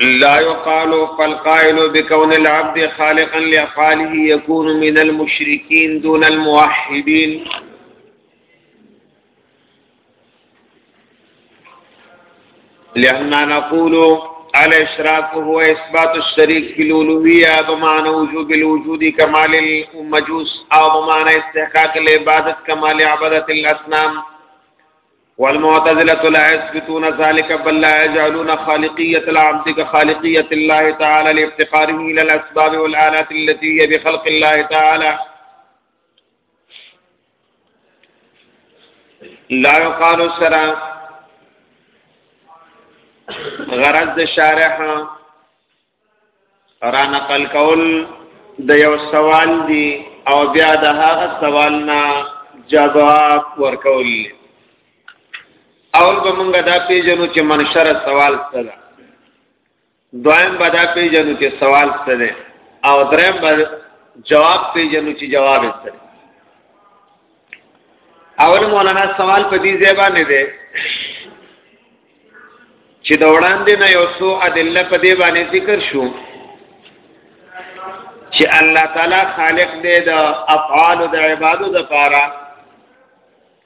لا يقال فالقائل بكون العبد خالقا لأفعاله يكون من المشركين دون الموحدين لأننا نقول الاشراك هو اثبات الشريك بالالوهيه بمعنى وجوب الوجود كمال المجوس او بمعنى استحقاق العباده كمال عباده الاصنام والمعتزله لا يثبتون ذلك بل لا يجعلون خالقيه العبد كخالقيه الله تعالى لافتقاره الى الاسباب والالات التي هي بخلق الله تعالى لا يقال سرا غرض د شارح را نقل کول د یو سوال دی او بیا د هغه سوال نه جواب ورکول اول به مونږه دا پیژنو چې منشر سوال څه ده دویم به دا پیژنو چې سوال څه دی او دریم به جواب پیژنو چې جواب څه دی اول مولانا سوال په دې ځای باندې دی چې د وړاندې نه یو څو ادله په دې باندې ذکر شو چې الله تعالی خالق دی د افعال د عبادو د پاره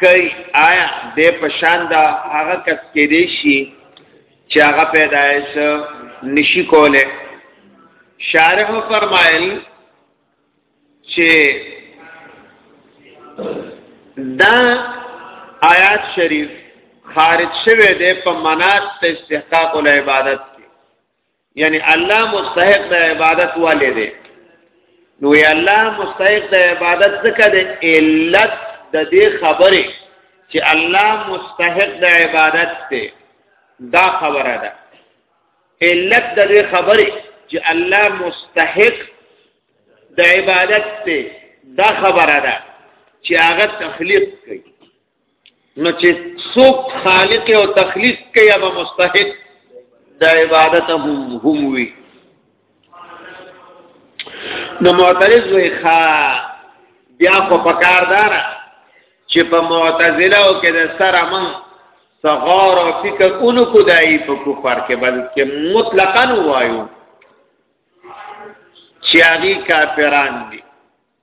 کوي آیا د پشان دا هغه کس کې دی شي چې هغه پیدایش نشي کوله شارح فرمایل چې دا آیات شریف خارج شوه دی په منات ته استحقاق العبادت کې یعنی الله مستحق د عبادت والے دی نو یا الله مستحق د عبادت ځکه د علت د دې خبره چې الله مستحق د عبادت دی دا خبره ده علت د دې خبره چې الله مستحق د عبادت دی دا خبره ده چې هغه تخلیق کوي نو چې څوک خالق او تخلیق کوي هغه مستحق د عبادت هم هم وي نو معترض وي ښا بیا خو پکاردار چې په معتزله او کې د سره من صغار او فکر اونو کو دای په کفر کې بلکې مطلقاً وایو چې هغه کافران دي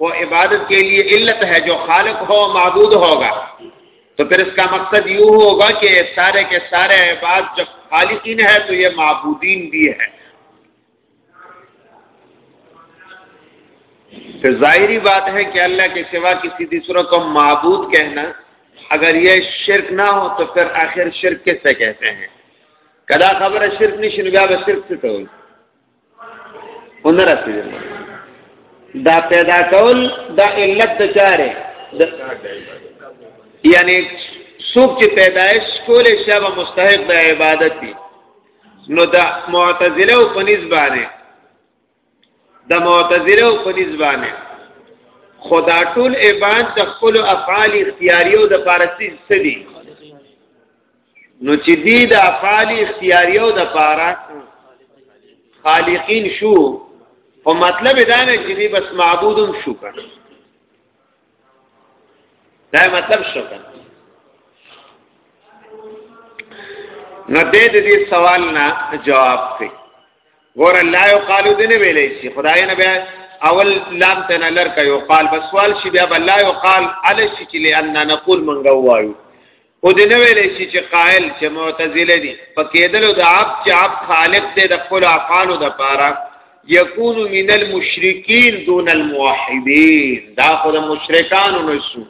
وہ عبادت کے لیے علت ہے جو خالق ہو معبود ہوگا تو پھر اس کا مقصد یوں ہوگا کہ سارے کے سارے احباب جب خالقین ہے تو یہ معبودین بھی ہے ہے پھر ظاہری بات کہ اللہ کے سوا کسی دوسروں کو معبود کہنا اگر یہ شرک نہ ہو تو پھر آخر شرک کیسے کہتے ہیں کدا خبر ہے شرک نہیں شنگا بس شرک سے تو ونه رسیدل دا پیدا کول دا علت د چاره د یعنی څوک چې پیدایش کولې شابه مستحق د عبادت دي نو دا معتزله او پنځ باندې د معتزله او پنځ باندې خدا ټول عبادت خپل افعال اختیاریو د فارسی سدي نو چې دی د افعال اختیاریو د پاره خالقین شو او مطلب دا نه چې دی بس معبودم شو کړ دا مطلب شو کړ نو دې دې سوال نه جواب دی ګور الله یو قالو دې نه ویلې شي خدای نه بیا اول لام تن لر کا یو قال بس سوال شي بیا الله یو قال علی شي چې لئن نقول منغو وایو او د نو ویل شي چې قائل چې معتزله دي فکیدل د عبد چې عبد خالق دی د خپل افعالو د پاره یکون من المشرکین دون الموحدین دا خو د مشرکانو نشو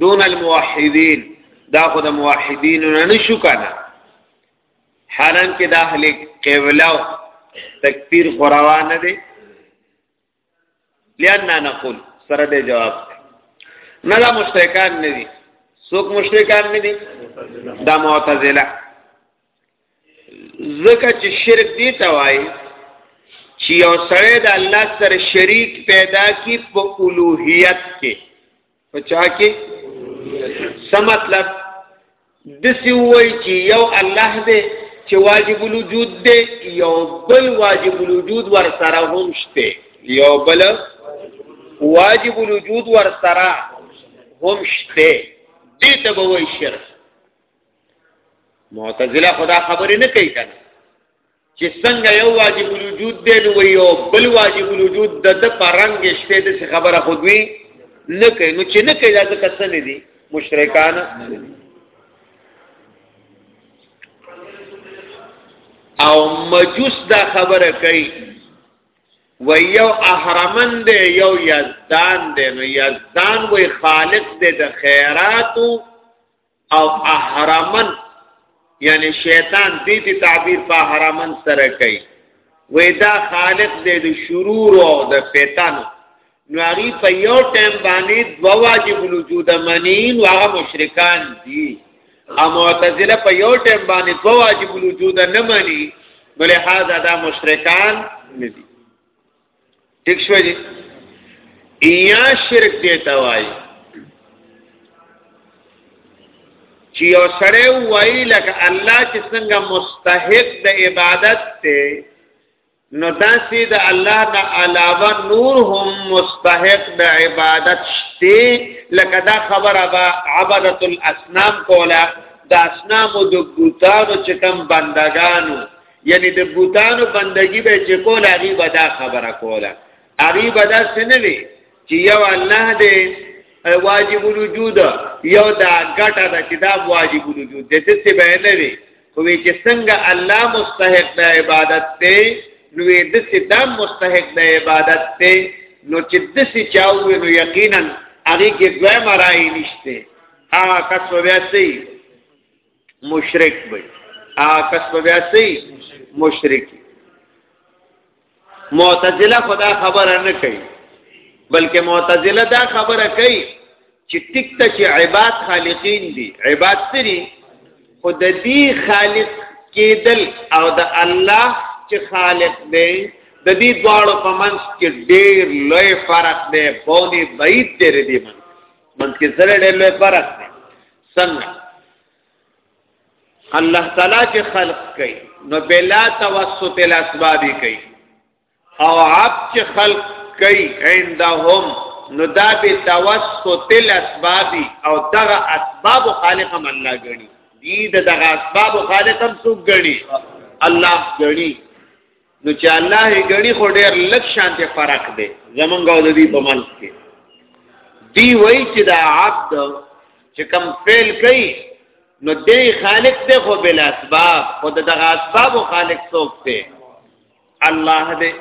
دون الموحدین دا خو د موحدین نشو کنه حالان کې د اهل قبله تکفیر خو روانه دي لئن نقول سره دې جواب نه لا مشرکان نه دي څوک مشرکان نه دي دا معتزله زکه چې شرک دی ته وایي چې یو سړی د الله سره شریک پیدا کی په اولوہیت کې په چا کې څه مطلب د سی وای چې یو الله دې چې واجب الوجود دې یو بل واجب الوجود ور سره هم شته یو بل واجب الوجود ور سره هم شته دې ته به وای شرک معتزله خدا خبرې نه کوي کنه چې څنګه یو واجب الوجود دی نو وی او بل واجب الوجود د د پرنګ شته د خبره خودوي نه کوي نو چې نه کوي دا څه کسن دي مشرکان او مجوس دا خبره کوي و یو احرمن دی یو یزدان دی نو یزدان وی خالق دی د خیراتو او احرامن یعنی شیطان دې دې تعبیر په احرامن سره کوي وې دا خالق دې د شرور او د شیطان نو هغه په یو ټیم باندې دوا واجب الوجود منین او هغه مشرکان دي او معتزله په یو ټیم باندې دوا واجب الوجود نه مني بلې هاذا دا مشرکان نه دي ٹک شوی دی ایا شرک دیتا وای چې یو سره وای لکه الله چې څنګه مستحق د عبادت ته نو داسې د الله نه علاوه نور هم مستحق د عبادت شته لکه دا خبره با عبادت الاصنام کوله د اصنام د ګوتانو چې کوم بندگانو یعنی د بوتانو بندگی به چې کول هغه به دا خبره کوله هغه به دا سنوي چې یو الله دې واجب الوجود یو دا ګټه ده چې دا واجب الوجود دې څه به نه وي خو چې څنګه الله مستحق د عبادت دی نو دې څه دا مستحق د عبادت دی نو چې د څه چاوي نو یقینا هغه کې دوه مرای نشته هغه کڅوړه سي مشرک وي ا کس په بیا سي مشرک معتزله خدا خبره نه کوي بلکې معتزله دا خبره کوي چې ټیک ته چې عباد خالقین دي عباد سری خو د دې خالق کېدل او د الله چې خالق دی د دې دواړو په منځ کې ډېر لوی فرق دی بونی بعید دی دې منځ منځ کې سره ډېر لوی فرق دی څنګه الله تعالی چې خلق کوي نو بلا توسط الاسباب کوي او عب چې خلق کوي عندهم نو دا به توسط الاسباب او دغه اسباب خالق هم الله غني دي دغه اسباب خالق هم څوک غني الله غني نو چې الله یې غړي خو ډېر لږ شانته فرق دی زمونږ او د دې په منځ کې دی وای چې دا عبد چې کم فعل کوي نو دې خالق دې خو بل اسباب خو دغه اسباب خالق څوک دی الله دې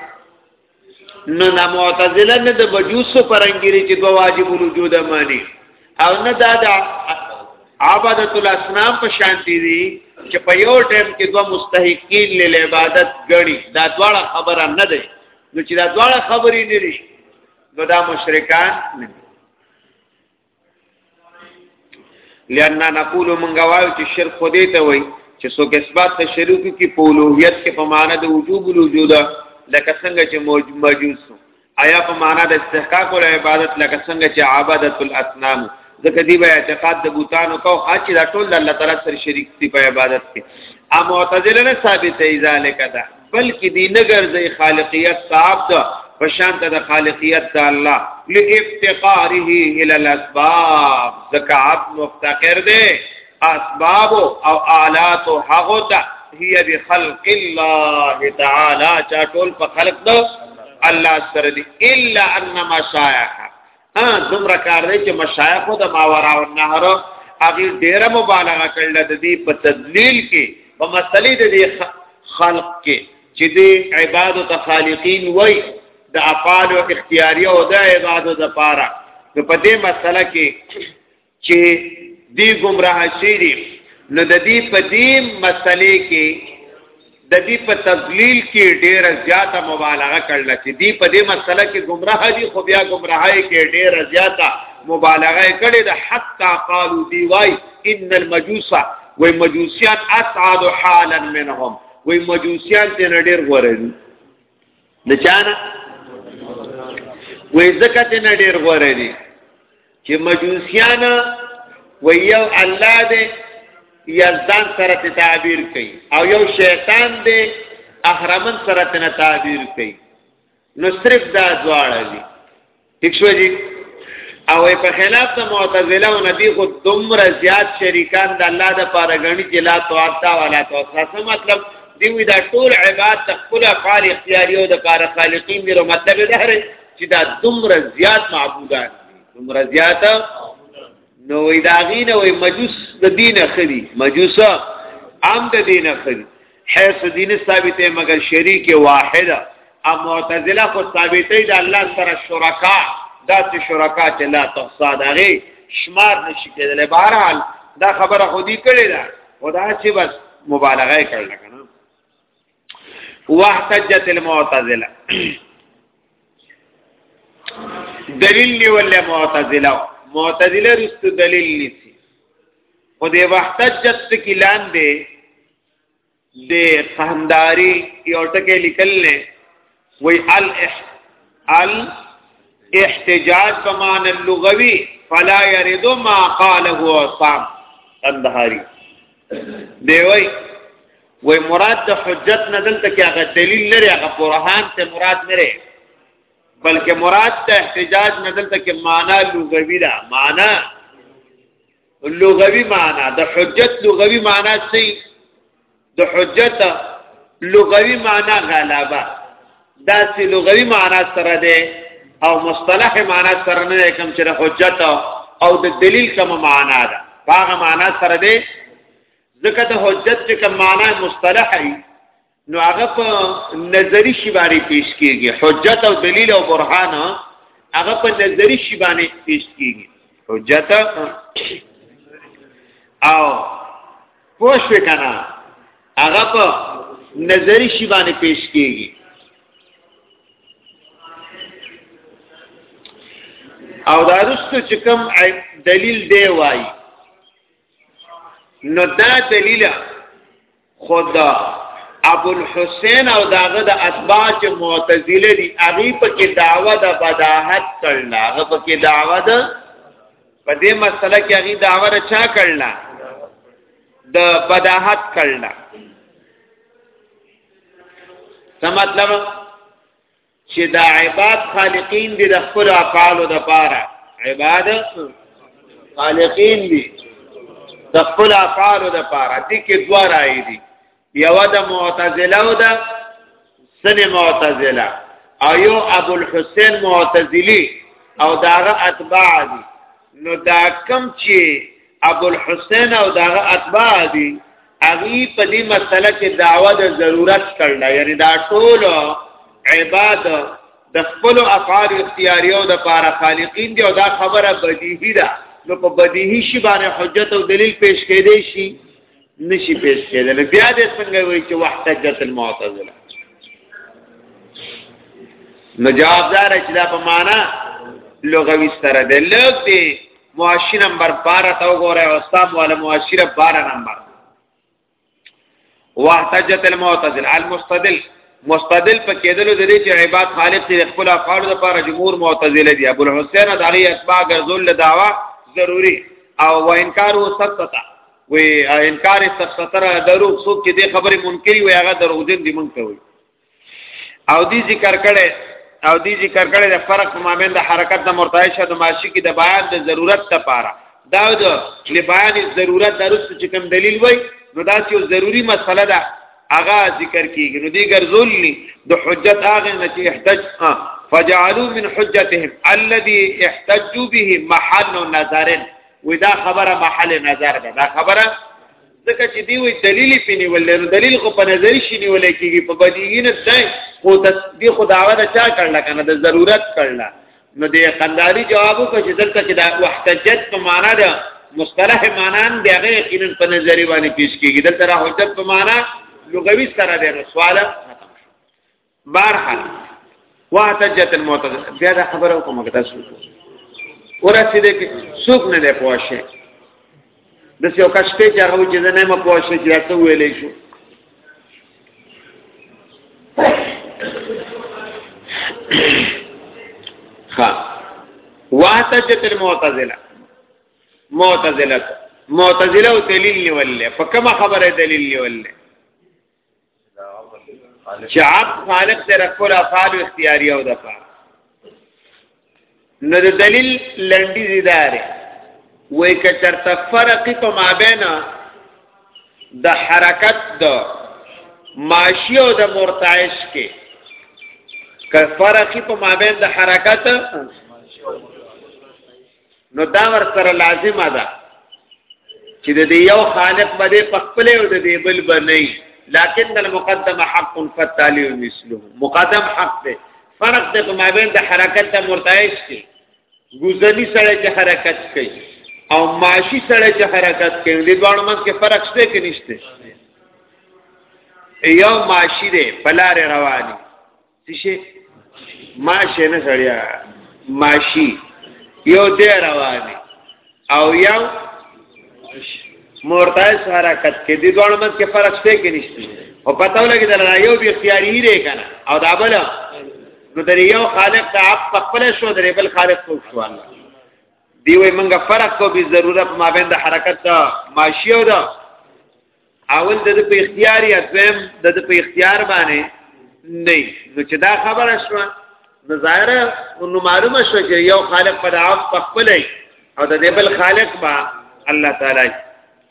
نو نا معتزله نه د بجوس پرنګری چې دوا واجب الوجود مانی او نه دا د عبادت الاسنام په شانتی دي چې په یو ټیم کې دوه مستحقین له عبادت غړي دا دواړه خبره نه ده نو چې دا دواړه خبرې نه دي نو دا مشرکان نه لئن نقول من غواړو چې شرک خو دې ته وای چې څوک اثبات ته شروع کی په اولوہیت کې په معنا د وجوب الوجود لکه څنګه چې موجود سو آیا په معنا د استحقاق ول عبادت لکه څنګه چې عبادت الاصنام ځکه دی به اعتقاد د بوتانو کو اچي دا ټول الله تعالی سره شریک دي په عبادت کې ا معتزله نه ثابت ای ذالک دا بلکې دی نه ګرځي خالقیت صاحب دا په شان د خالقیت د الله لافتقاره الى الاسباب ځکه عبد مفتقر دی اسباب او آلات هغه ته هي بخلق الله تعالی چا ټول په خلق دو الله سره دي الا ان مشایخ ها دومره کار دی چې مشایخ د ماورا او النهر هغه ډیره مبالغه کړل د دې په تدلیل کې په مسلې د دې خلق کې چې د عبادت خالقین وای د افعال او اختیاری او د عبادت لپاره نو په دې مسله کې چې دی گمراه شي دي نو د دې په دې مسلې کې د دې په تذلیل کې ډېر زیاته مبالغه کړل چې دې په دې مسله کې گمراه دي خو بیا گمراهي کې ډېر زیاته مبالغه کړې ده حتا قالو دی وای ان المجوس و مجوسیان اسعد حالا منهم و مجوسیان ته ډېر غوړل د چانه وې زکه ته نه ډیر غوړې دي چې مجوسیان و یو الله دې یزدان سره ته تعبیر کوي او یو شیطان دې احرمن سره ته تعبیر کوي نو صرف دا دواړه دي ٹھیک شو جی او په خلاف د معتزله او ندی خو دومره زیات شریکان د الله د پاره غنی چې لا توعتا ولا توسا څه مطلب دی وی دا ټول عبادت د خپل افعال اختیاری او د پاره خالقین دی نو مطلب دا هره چې دا دومره زیات معبودان دومره زیات نو وی دا غینه وی مجوس د دین اخري مجوسه عام د دین اخري حیث دین ثابته مگر شریک واحد ا معتزله خو ثابته د الله سره شرکا دا چې شرکا چې لا تحصا دغه شمار نشي کېدل بهرحال دا خبره خودي کړې ده خدا چې بس مبالغه کړل کنه واحتجت المعتزله دلیل نیول معتزله معتزله رست دلیل نیسی خو دې واحتجت کې لاندې د قهنداری یو ټکی لیکل نه وی ال ال احتجاج بمان اللغوی فلا يرد ما قاله عصام قندهاری دی وی وی مراد د حجت نه دلته کې هغه دلیل لري هغه برهان ته مراد نه لري بلکې مراد ته احتجاج نه دلته کې معنا لغوی ده معنا لغوي معنا د حجت لغوي معنا څه د حجت لغوي معنا غلبه دا چې لغوي معنا سره ده او مصطلح معنا سره نه کوم چې حجت او د دلیل کوم معنا ده هغه معنا سره ده ځکه د حجت چې کوم معنا مصطلح دی نو هغه په نظری شی باندې پیش کیږي حجت او دلیل او برهان هغه په نظری شی باندې پیش کیږي حجت او پوښ وکنا هغه په نظری شی باندې پیش کیږي او دا رستو چې کوم دلیل دی وای نو دا دلیل خود ابو الحسین او داغه د اتباع چې معتزله دي هغه په کې دعوه د بداحت کړل هغه په کې دعوه د په دې مسله کې هغه دعوه را چا کړل د بداحت کړل څه مطلب چې دا عباد خالقین دي د خپل افعالو د پاره عباد خالقین دي د خپل افعالو د پاره دي کې دوه راي دي یو د معتزله او د سن معتزله او یو ابو الحسین معتزلی او داغه اتباع دي نو دا کم چې ابو الحسین او داغه اتباع دي اغي په دې مسله کې دعوه د ضرورت کړل یعنی دا ټول عباد د خپل افعال اختیاري او د پاره خالقین دی او دا خبره بدیهی ده نو په بدیهی شی باندې حجت او دلیل پیش کړي شي نشي پیش کېدل بیا دې څنګه وایي چې وحتجت المعتزله نو جواب دار چې دا په معنا لغوي سره ده لږ دې معاشی نمبر 12 ته وګوره او صاحب والا معاشی 12 نمبر واحتجت المعتزل المستدل مستدل په کېدلو د دې چې عباد خالق چې خپل افعال لپاره جمهور معتزله دي ابو الحسین د هغه اتباع ګرځول دعوا ضروری او و انکار و سبتا و انکار سبتره درو څوک چې دې خبره منکری وي هغه دروغجن دي مونږ ته وي او دی ذکر کړي او دی ذکر کړي د فرق په مابین د حرکت د مرتعی شد ماشی کې د بیان د ضرورت لپاره دا د لبیان ضرورت درست چې کوم دلیل وای نو دا چې ضروری مسله ده هغه ذکر کیږي نو دی ګرځول ني د حجت هغه نه چې احتج فجعلوا من حجتهم الذي احتجوا به محل نظر ودا خبره محل نظر ده دا خبره ځکه چې دی وی دلیل په نیول نو دلیل خو په نظر شي نیول کېږي په بدیهی نه ځای خو د دې خو دعوه د چا کړل کنه د ضرورت کړل نو د قنداری جواب کو چې دلته کې دا وحتجت په معنا ده مصطلح معنا دی هغه یقینا په نظر باندې پیش کېږي دلته را حجت په معنا لغوي سره ده سوال بارحال واحتجت المعتزله بیا دا خبره کومه کته شو ورته دې کې څوک نه دی پوښي د څه وخت شته چې هغه چې نه ما پوښي چې تاسو ویلې شو ها واحتجت المعتزله معتزله معتزله او دلیل نیولې په کومه خبره دلیل نیولې چې عب خالق ته رکول افعال اختیاری او دفع نو د دلیل لنډی زیداره وای ک چرته فرق په مابین د حرکت د ماشی او د مرتعش کې ک فرق په مابین د حرکت نو دا ور سره لازمه ده چې د یو خالق باندې پخپل او د دې بل باندې لكن المقدم حق فالتالي مثله مقدم حق ده فرق ده ما بین د حرکت د مرتعش کې ګوزنی سره چې حرکت کوي او معاشي سره چې حرکت کوي د دوه منځ کې فرق شته کې نشته یو معاشي ده پلار رواني څه ماشه نه سړیا ماشي یو دی رواني او یو مرتعش حرکت کې دي دوه مت کې فرق شته کې نشته او پته ولګي دا یو به اختیاري لري کنه او دا بل نو در یو خالق ته اپ خپل شو در بل خالق ته شو الله دی وای منګه فرق کو به ضرورت مابین د حرکت ماشي او دا اول د په اختیار یا دویم د په اختیار باندې نه نو چې دا خبره شوه نو ظاهره نو معلومه شوه چې یو خالق په دعوت خپل او د دې بل خالق با الله تعالی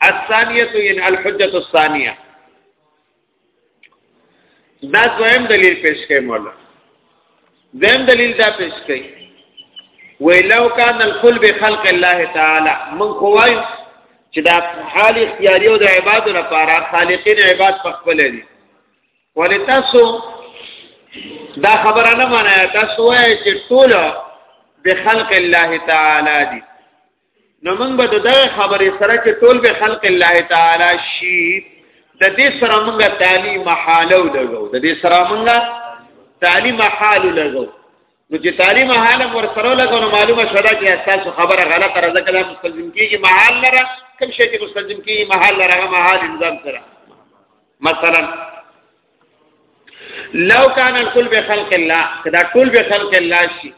الثانیه ان الحجه الثانیه دا دویم دلیل پیش کړي مولا دویم دلیل دا پیش کړي ویلو کان الکل بخلق الله تعالی من خوای چې دا حال اختیاری او د عباد لپاره خالقین عباد پخپل دي ولتاسو دا خبره نه معنی تاسو وایي چې ټول بخلق الله تعالی دي نو موږ به د دغه خبرې سره چې ټول به خلق الله تعالی شي د دې سره موږ تعلیم حالو لګو د دې سره موږ تعلیم حالو لګو نو چې تعلیم حالم ور سره لګو نو معلومه شوه چې تاسو خبره غلطه راځه کله مستلزم کیږي محل لره کوم شی چې مستلزم کیږي محل لره هغه محل نظام سره مثلا لو کان الکل بخلق الله کدا کل بخلق الله شي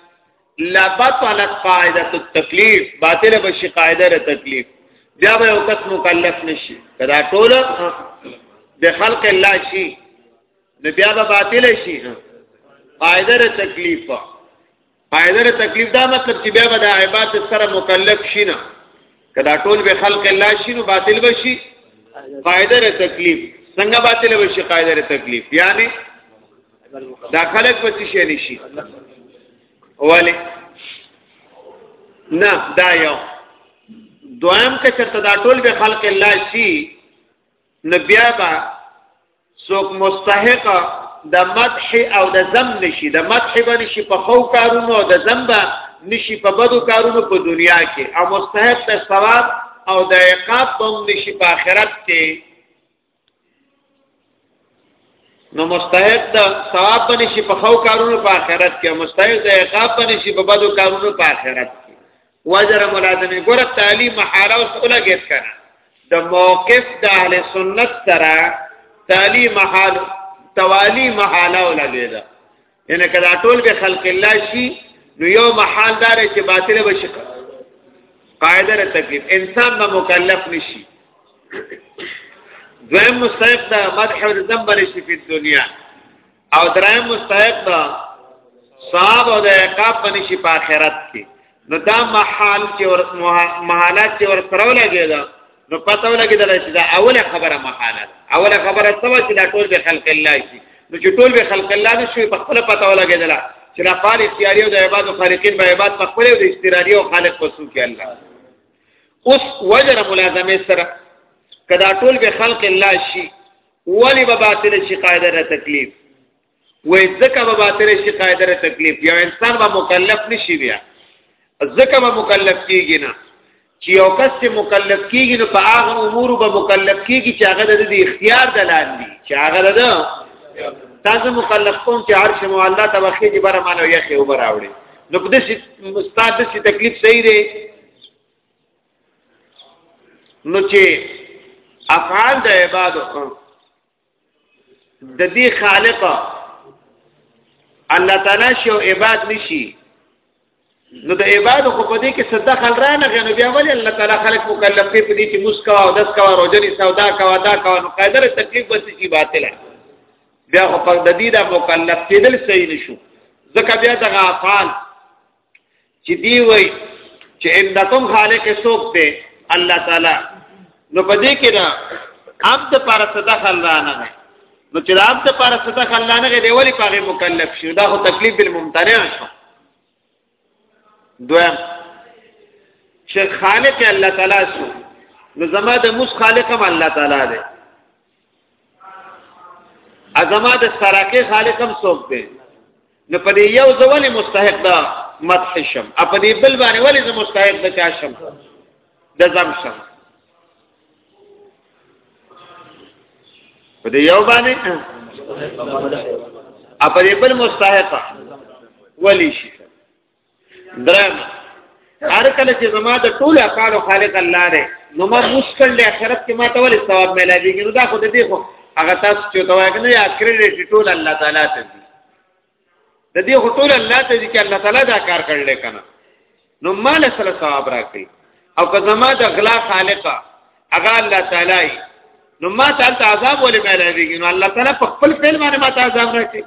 لبطلت قاعده التکلیف باطل بشي قاعده ر تکلیف بیا به وخت مکلف نشي کدا ټول د خلق الله شي نو بیا به باطل شي قاعده ر تکلیف قاعده ر تکلیف دا مطلب چې بیا به د عبادت سره مکلف شي نه کدا ټول به خلق الله شي نو باطل بشي قاعده ر تکلیف څنګه باطل بشي قاعده ر تکلیف یعنی دا خلق پس شي نشي ولی نه دا یو دویم که چرته دا ټول به خلق الله شي نو بیا به څوک مستحق د مدح او د ذم نشي د مدح باندې شي په خو کارونو او د ذم به نشي په بدو کارونو په دنیا کې او مستحق د ثواب او د عقاب هم نشي په آخرت کې نو مستحق د ثواب باندې شي په خو کارونو په آخرت کې مستحق د عقاب باندې شي په بدو کارونو په آخرت کې وزر ملازمه ګور تعلیم محاله اوس ولګیت کنه د موقف د اهل سنت سره تعلیم محال توالی محاله ولګیدا یعنی کله ټول به خلق الله شي نو یو محال دار چې باطل بشي قاعده ر تکلیف انسان به مکلف نشي دویم مستحق دا مدح او ذنب لشي په دنیا او دریم مستحق دا صاحب او د عقاب باندې شي په آخرت کې نو دا محال چې ور محالات چې ور سره ولګي دا نو پته ولګي دا چې دا اوله خبره محاله اوله خبره سم چې دا ټول به خلق الله شي نو چې ټول به خلق الله نه شي په خپل پته ولګي دا چې دا فال اختیاري او د عباد او خالقین به عباد په خپل د استراری او خالق په سو کې الله اوس وجر ملازمه سره کدا ټول به خلق الله شي ولی به باطل شي قاعده را تکلیف وې ځکه به باطل شي قاعده را تکلیف یو انسان به مکلف نشي بیا ځکه به مکلف کیږي نه چې یو کس چې مکلف کیږي نو په هغه امور به مکلف کیږي چې هغه د اختیار د لاندې چې هغه د تاسو مکلف کوم چې عرش مو الله تبخې دې بره مانو یې خو براوړي نو په دې ستاسو تکلیف صحیح دی نو چې افعال د عباد د دې خالق الله تعالی شو عباد نشي نو د عباد خو په دې کې څه دخل را نه غنو بیا ولې الله تعالی خلق مکلف کوي په دې چې مسکا او دس کا او روزنی سودا کا ودا کا نو قادر تکلیف بس شي باطل ہے بیا خو په د دې د مکلف کېدل صحیح نشو ځکه بیا دغه افعال چې دی وای چې اندکم خالق سوک دی الله تعالی نو پدې کې دا عبد پر صدا خلانه نه نو چې عبد پر صدا خلانه دی ولی پاره مکلف شو دا خو تکلیف بالممتنع شو دویم چې خالق الله تعالی شو نو زما د مس خالق هم الله تعالی دی ازما د سراکه خالق هم څوک دی نو په دې یو ځواني مستحق ده مدح شم ا په دې بل باندې ولې زه مستحق ده چا شم د زم شم په دې یو باندې ا په دې بل مستحق ولې شي درم هر کله چې زما د ټول افعال خالق الله دی نو ما مشکل له آخرت کې ما ته ولې ثواب ملایږي نو دا خو دې خو هغه تاسو چې ته وایې نه یا کریډټ ټول الله تعالی ته دی د دې خو ټول الله ته دی چې الله تعالی دا کار کړل کنه نو مال سره ثواب راکړي او که زما د غلا خالقا هغه الله تعالی نو ما ته عذاب ولې ملایږي نو الله تعالی په خپل فعل باندې ما ته عذاب راکړي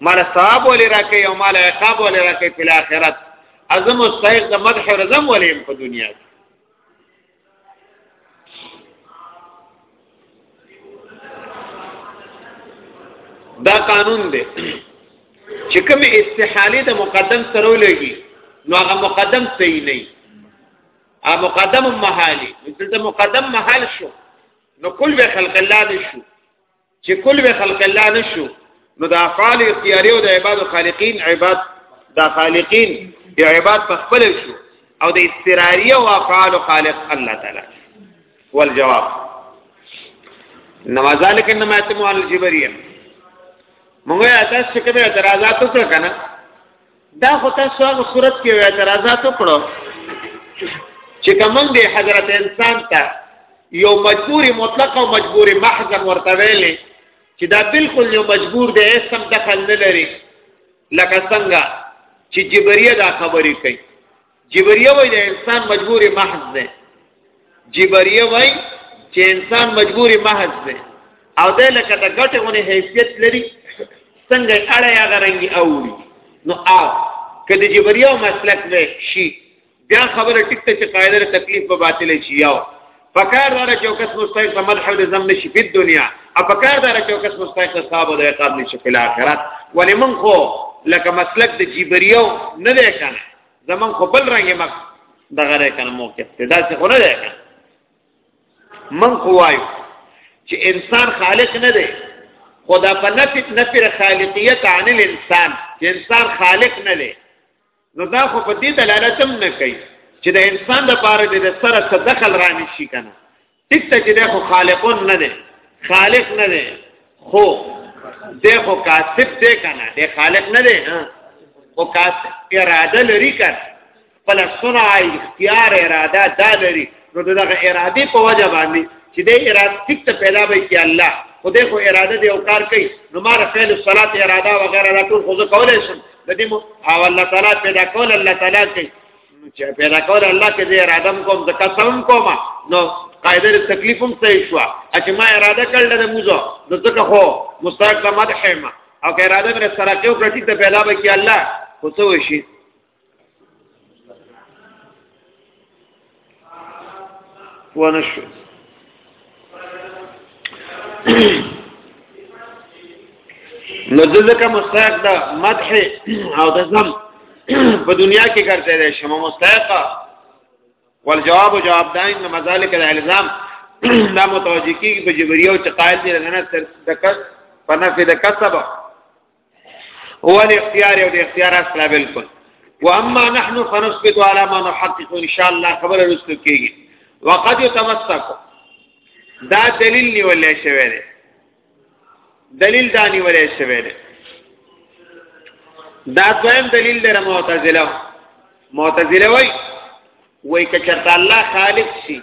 مال ثواب ولې راکې او مال عقاب ولې راکې په آخرت اعظم السیر د مدح رزم ولې په دنیا کې دا قانون دی چې کوم استحاله د مقدم سره ولګي نو هغه مقدم صحیح نه وي هغه مقدم محالي دلته مقدم محال شو نو کل به خلق الله دې شو چې کل به خلق الله نشو نو د افعال اختیاري او د عباد خالقین عباد د خالقین د عباد په خپل شو او د استراری او افعال خالق الله تعالی والجواب نما ذلك انما يتم على الجبريه موږ تاسو کومه اعتراضات وکړه کنه دا خو تاسو هغه صورت کې یو اعتراضات وکړو چې کومنګ دی حضرت انسان ته یو مجبور مطلق او مجبور محض ورته ویلې چې دا بالکل یو مجبور دی سم دخل نه لري لکه څنګه چې جبريه دا خبرې کوي جبریه وای د انسان مجبور محض ده جبریه وای چې انسان مجبور محض ده او د لکه د ګټه غونې حیثیت لري څنګه اړه یا غرنګي اوړي نو او کله جبریه مسلک ده شي بیا خبره ټیک ته چې قاعده تکلیف په باطل شي یاو فکار دار چې کس مستحق د مدح د زم نشي په دنیا او فکار دار چې کس مستحق د ثواب د عقاب نشي په آخرت ولې من خو لکه مسلک د جبريو نه ده کنه زمون خو بل رنګ مخ دغه رې کنه موقف ته دا څه خو نه ده من خو وایو چې انسان خالق نه دی خدا په نفي نفي خالقیت عن الانسان چې انسان خالق نه دی نو دا خو په دې دلالت هم نه کوي چې د انسان د پاره د سره څه دخل راني شي کنه ټیک ته چې دغه خالقون نه دی خالق نه دی خو دغه کاسب دی کنه د خالق نه دی ها او کاسب اراده لري کړ خپل صنع اختیار اراده دا لري نو دغه اراده په وجه باندې چې د اراده ټیک ته پیدا وي کې الله خدای خو اراده دی او کار کوي نو مار فعل الصلاه اراده وغیرہ دا ټول خو کولای شم د دې او الله تعالی پیدا کول الله تعالی کوي نو چې پیدا کول الله کې دې اراده کوم د قسم کوم نو قاعده تکلیفم صحیح شو چې ما اراده کړل د موزه نو ځکه هو مستحق مدح ما او که اراده مې سره کېو کړی ته پیدا به کې الله خو څه وشي ونشو نو ځکه مستحق ده مدح او د زم په دنیا کې کرتے ده شمه مستحقه والجواب جواب دا ان مذالک الالزام دا متوجه کیږي په جبريه او تقاعد دي نه تر دکس پنه فی د کسب هو الاختيار او د اختیار اصله بالکل واما نحن فنثبت على ما نحقق ان شاء الله خبر رسل کیږي وقد يتمسك دا دلیل نیولې شوی دی دلیل دا نیولې شوی دی دا دویم دلیل دی معتزله معتزله وای وای کچرته الله خالق شي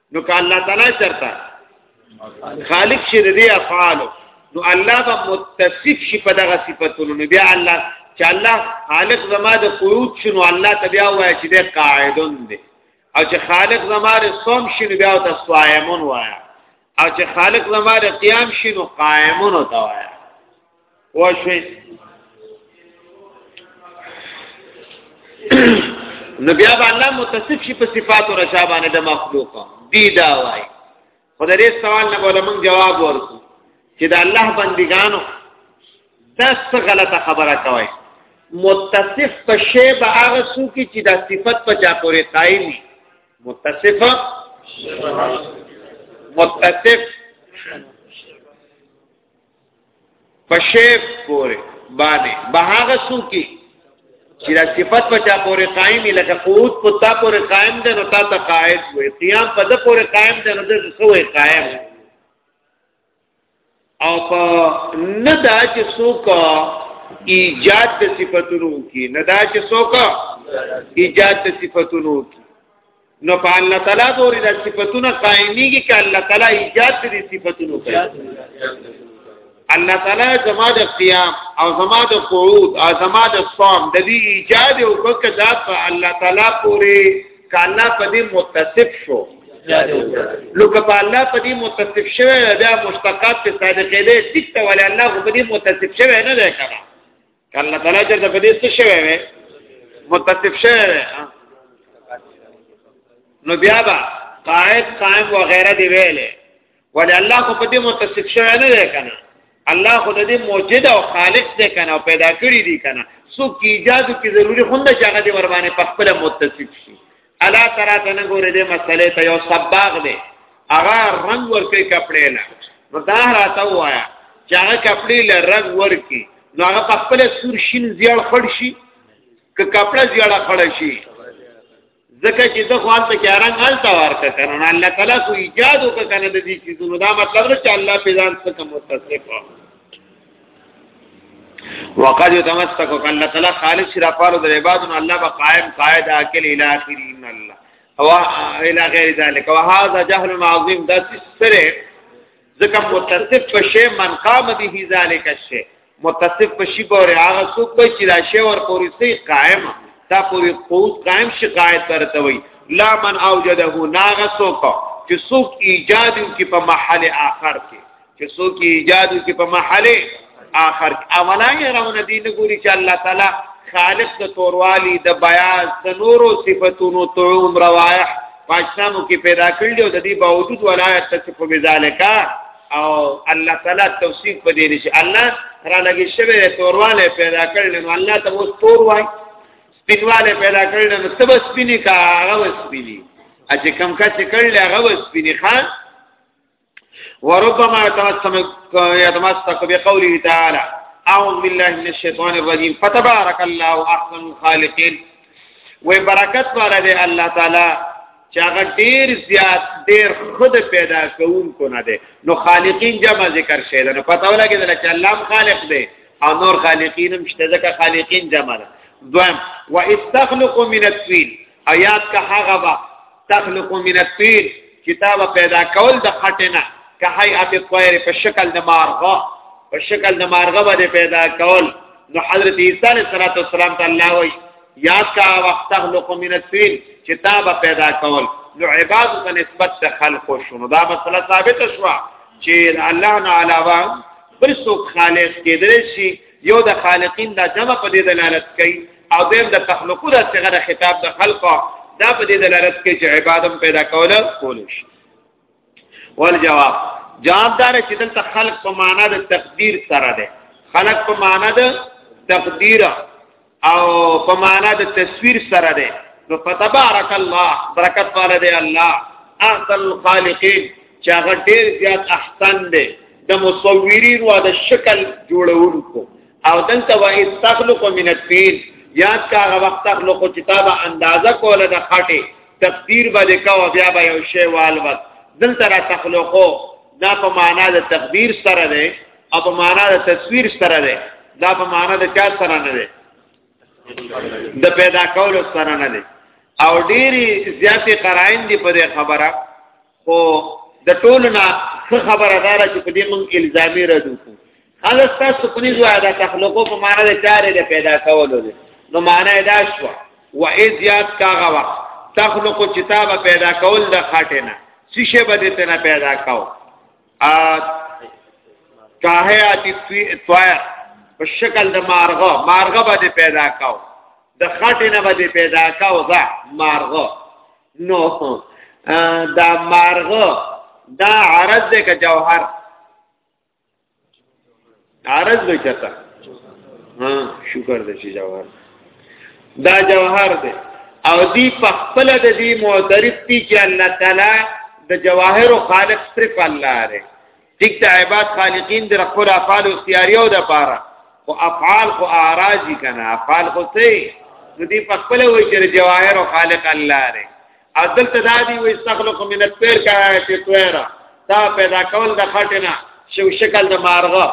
نو که الله تعالی چرته خالق شي د دې افعال نو الله به متصف شي په دغه صفاتونو نو بیا الله چې الله خالق زما د قیود شنو الله ته بیا وایي چې د قاعدون دی او چې خالق زما د صوم شنو بیا ته صائمون وایي او چې خالق زما د قیام شنو قائمون ته وایي واشي نو بیا به الله متصف شي په صفات او رضا باندې د مخلوقه دی دا وای خدای دې سوال نه بوله موږ جواب ورکو چې د الله بندګانو داس غلطه خبره کوي متصف په شی به هغه څوک چې دا صفت په چا پورې قائم متصف متصف په شی پورې باندې بهغه سو کې چې دا صفت په چا پورې قائم لکه قوت په تا پورې قائم ده نو تا ته قائد وي قیام په د پورې قائم ده نو د سوې قائم او په نه دا چې څوک ایجاد د صفاتونو کې نه دا چې څوک ایجاد د صفاتونو کې نو په الله تعالی پورې د صفاتونو قائميږي ک الله تعالی ایجاد دي صفاتونو کوي الله تعالی زما د قیام او زما د قعود او زما د صوم د دې ایجاد او کوکه ذات په الله تعالی پورې کانا په دې متصف شو لکه په الله په دې متصف شوی دا مشتقات په صادقې دې ټیک ته ولې الله په دې متصف شوی نه دی کړه الله تعالی چې په دې څه شوی وي متصف شوی وي نو بیا با قائد قائم و غیره دی ویلې ولې الله خو په دې متصف شوی نه دی کنه الله خو دې موجد او خالق دی کنه او پیدا کړی دی کنه سو کی ایجاد کی ضروری خونده چې هغه دې ور باندې په خپل متصف شي الا ترا ته نه ګورې دې مسلې ته یو سباغ دی هغه رنگ ورکې کپڑے لا نو دا راته وایا چې هغه کپڑے له رنگ ورکې نو هغه په خپل سور شین زیړ خړ شي که کپڑا زیړه خړ شي ځکه چې د خوان ته کاران حال تا ورته کنه الله تعالی کو ایجاد وکړه کنه د دې چیزونو دا مطلب نه چې الله په ځان څخه متصف وقد يتمسك الله تعالی خالص را پالو د عبادت الله با قائم قائد اكل الى اخر ان الله او الى غير ذلك وهذا جهل عظيم دا سره ځکه متصف په شی من قام به ذلك الشيء متصف په شی پورې هغه څوک به چې دا شی ور پورې سي قائم تا پورې قوت قائم شي قائد ترته وي لا من اوجده ناغه څوک چې څوک ایجاد کی په محل آخر کې چې څوک ایجاد کې په محله آخر اولا یې راونه دي نه ګوري چې الله تعالی خالق د توروالي د بیاض د نورو صفاتونو طعوم روایح پاکستانو کې پیدا کړل دي او د دې باوجود ولایت تصف بذالک او الله تعالی توصیف په دې نشي الله را لګي شوی تورواله پیدا کړل نو الله ته اوس تور وای سپینواله پیدا کړل نو سب سپینی کا هغه سپینی اجه کم کا چې کړل هغه سپینی خان وربما يتمسك بقوله تعالى اعوذ بالله من الشيطان الرجيم فتبارك الله احسن الخالقين وي برکت والا دی الله تعالی چې هغه ډیر زیات ډیر خود پیدا کوونکو نه دی نو خالقین جمع ذکر شوی دا نو پته ولګیدل چې الله خالق دی او نور خالقین هم شته ځکه خالقین جمع ده دویم واستخلق من الطين آیات کا هغه با تخلق من الطين کتاب پیدا کول د خټنه که هيئات الطير په شکل د مارغه په شکل د مارغه باندې پیدا کول نو حضرت عیسی علیہ الصلوۃ والسلام ته الله وی یاد کا وقت تخلق من الطين کتاب پیدا کول نو عباد ته نسبت ته خلق شنو دا مسله ثابت شوه چې الله نه علاوه بل څوک خالق کېدل شي یو د خالقین دا جمع په دې دلالت کوي او دیم د تخلقو د څنګه د خطاب د خلقو دا په دې دلالت کوي چې عبادت پیدا کول کول شي ول جواب جواب دار چې دلته خلق په معنا د تقدیر سره ده خلق په معنا د تقدیر او په معنا د تصویر سره ده نو فتبارک الله برکت والا دی الله احسن الخالقین چې هغه ډیر زیات احسن دی د مصورین او د شکل جوړونکو او دلته و استخلق من الطين یاد کا هغه وخت تخلق کتابه اندازه کوله د خټه تقدیر باندې کا او بیا به یو شی والوت دلته را تخلقو دا په معنا د تقدیر سره دی اپ معنا د تصویر سره ده دا په معنا د چا سره نه ده د پیدا کول سره نه ده او ډیری زیاتې قرائن دي په دې خبره خو د ټولو نه خبره دار چې په دې مونږ الزامي ردو کو هغه تاسو په دې ځای دا تخلقو په معنا د چارې د پیدا کولو دي نو معنا دا شو و اذ یاد کاغه وخت تخلق کتابه پیدا کول د خاټه نه څه شی به دې نه پیدا کاو ا کاهیات طائر په شکل د مارغه مارغه باندې پیدا کاو د خټې نه باندې پیدا کاو دا مارغه نو دا مارغه دا عرض ده که جوهر عارض به چتا ها شکر دې چې جوهر دا جوهر دې او دی په خپل د دې معترف دي چې الله تعالی د جواهر او خالق صرف الله دی ټیک ته عبادت خالقین د خپل افعال او اختیاریو د پاره او افعال خو اعراضی کنه افعال خو سي نو دی په خپل وایي چې جواهر او خالق الله دی عدل تدادی و استخلق من الطير کایت طیرا دا پیدا کول د خټنه شو شکل د مارغه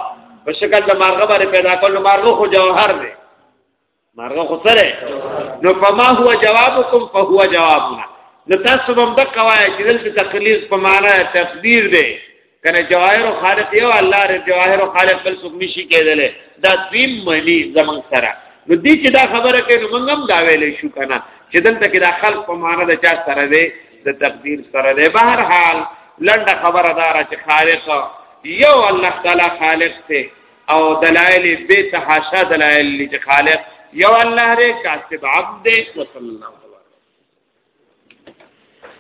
په شکل د مارغه باندې پیدا کول مارغه خو جوهر دی مارغه خو سره نو فما هو جوابكم فهو جوابنا نو تاسو هم د قواعد دلته تقلید په معنا تقدیر دی کنه جواهر خالق یو الله ر جواهر خالق بل څوک نشي کېدل دا دویم معنی زمون سره نو دې چې دا خبره کوي نو موږ هم دا ویلې شو کنه چې دلته کې دا خلق په معنا د چا سره دی د تقدیر سره دی به هر حال لنډه خبره دار چې خالق یو الله تعالی خالق دی او دلائل به تحاشا دلائل چې خالق یو الله ر کاسب عبد وصلی الله